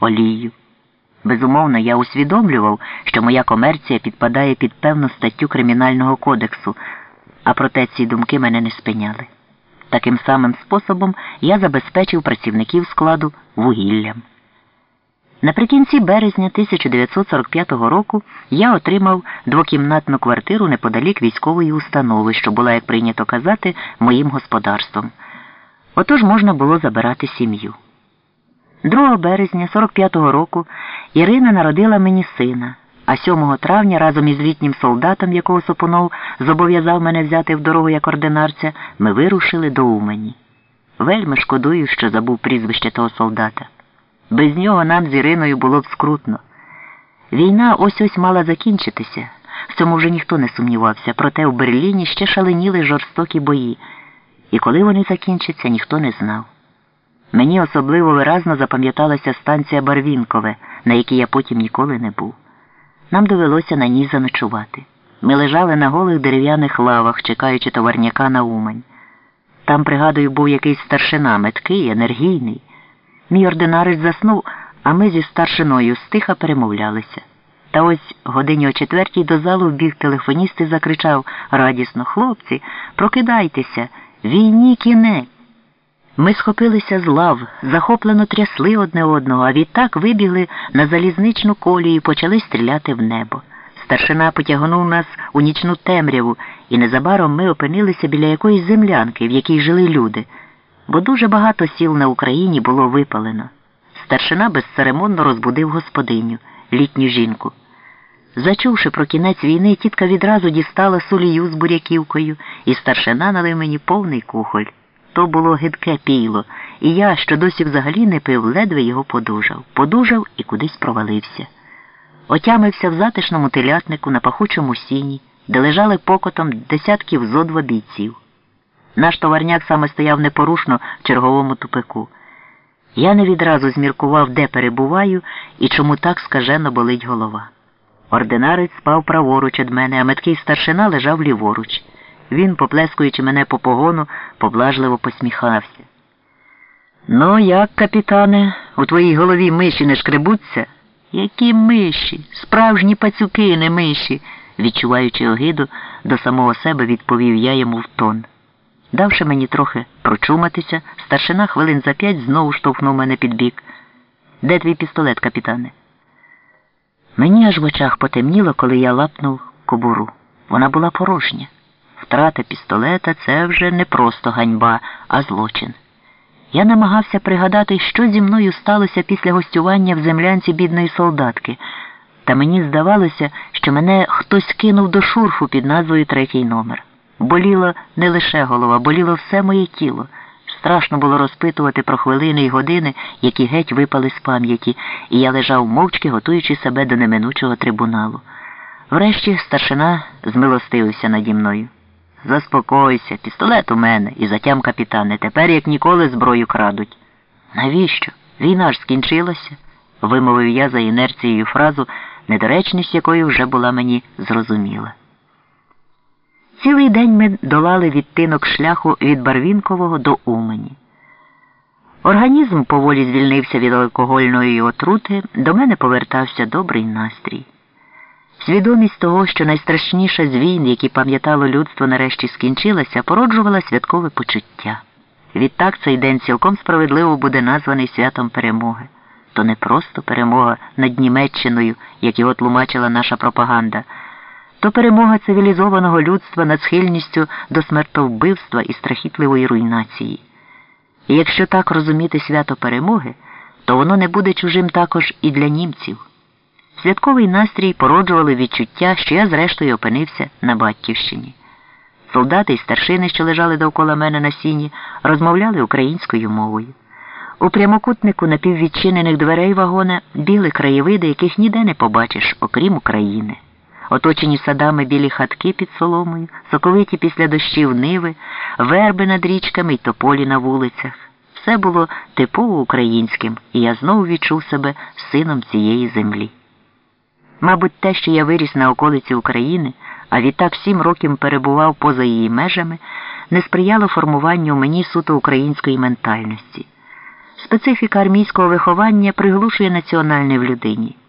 олію. Безумовно, я усвідомлював, що моя комерція підпадає під певну статтю Кримінального кодексу, а проте ці думки мене не спиняли. Таким самим способом я забезпечив працівників складу вугіллям. Наприкінці березня 1945 року я отримав двокімнатну квартиру неподалік військової установи, що була, як прийнято казати, моїм господарством. Отож можна було забирати сім'ю. 2 березня 45-го року Ірина народила мені сина, а 7 травня разом із літнім солдатом, якого Сопонов зобов'язав мене взяти в дорогу як ординарця, ми вирушили до Умані. Вельми шкодую, що забув прізвище того солдата. Без нього нам з Іриною було б скрутно. Війна ось ось мала закінчитися. В цьому вже ніхто не сумнівався, проте в Берліні ще шаленіли жорстокі бої, і коли вони закінчаться, ніхто не знав. Мені особливо виразно запам'яталася станція Барвінкове, на якій я потім ніколи не був. Нам довелося на ній заночувати. Ми лежали на голих дерев'яних лавах, чекаючи товарняка на Умань. Там, пригадую, був якийсь старшина, меткий, енергійний. Мій ординарець заснув, а ми зі старшиною стиха перемовлялися. Та ось годині о четвертій до залу вбіг телефоніст і закричав радісно Хлопці, прокидайтеся, війні кінець. Ми схопилися з лав, захоплено трясли одне одного, а відтак вибігли на залізничну колію і почали стріляти в небо. Старшина потягнув нас у нічну темряву, і незабаром ми опинилися біля якоїсь землянки, в якій жили люди, бо дуже багато сіл на Україні було випалено. Старшина безцеремонно розбудив господиню, літню жінку. Зачувши про кінець війни, тітка відразу дістала сулію з буряківкою, і старшина налив мені повний кухоль. То було гидке пійло, і я, що досі взагалі не пив, ледве його подужав, подужав і кудись провалився. Отямився в затишному телятнику на пахучому сіні, де лежали покотом десятків зо два бійців. Наш товарняк саме стояв непорушно в черговому тупику. Я не відразу зміркував, де перебуваю і чому так скажено болить голова. Ординарець спав праворуч від мене, а меткий старшина лежав ліворуч. Він, поплескуючи мене по погону, поблажливо посміхався. Ну, як, капітане, у твоїй голові миші не шкребуться? Які миші? Справжні пацюки, не миші, відчуваючи огиду, до самого себе відповів я йому в тон. Давши мені трохи прочуматися, старшина хвилин за п'ять знову штовхнув мене під бік. Де твій пістолет, капітане? Мені аж в очах потемніло, коли я лапнув кобуру. Вона була порожня. Втрата пістолета це вже не просто ганьба, а злочин. Я намагався пригадати, що зі мною сталося після гостювання в землянці бідної солдатки, та мені здавалося, що мене хтось кинув до шурфу під назвою третій номер. Боліло не лише голова, боліло все моє тіло. Страшно було розпитувати про хвилини й години, які геть випали з пам'яті, і я лежав мовчки, готуючи себе до неминучого трибуналу. Врешті старшина змилостивився наді мною. Заспокойся, пістолет у мене і затям капітане. Тепер, як ніколи, зброю крадуть. Навіщо? Війна ж скінчилася, вимовив я за інерцією фразу, недоречність якої вже була мені зрозуміла. Цілий день ми долали відтинок шляху від Барвінкового до Умені. Організм поволі звільнився від алкогольної отрути, до мене повертався добрий настрій. Свідомість того, що найстрашніша з війн, які пам'ятало людство, нарешті скінчилася, породжувала святкове почуття. Відтак цей день цілком справедливо буде названий святом перемоги. То не просто перемога над Німеччиною, як його тлумачила наша пропаганда, то перемога цивілізованого людства над схильністю до смертовбивства і страхітливої руйнації. І якщо так розуміти свято перемоги, то воно не буде чужим також і для німців. Святковий настрій породжували відчуття, що я зрештою опинився на Батьківщині. Солдати й старшини, що лежали довкола мене на сіні, розмовляли українською мовою. У прямокутнику напіввідчинених дверей вагона біли краєвиди, яких ніде не побачиш, окрім України. Оточені садами білі хатки під соломою, соковиті після дощів ниви, верби над річками й тополі на вулицях. Все було типово українським, і я знову відчув себе сином цієї землі. Мабуть, те, що я виріс на околиці України, а відтак сім років перебував поза її межами, не сприяло формуванню мені суто української ментальності. Специфіка армійського виховання приглушує національне в людині.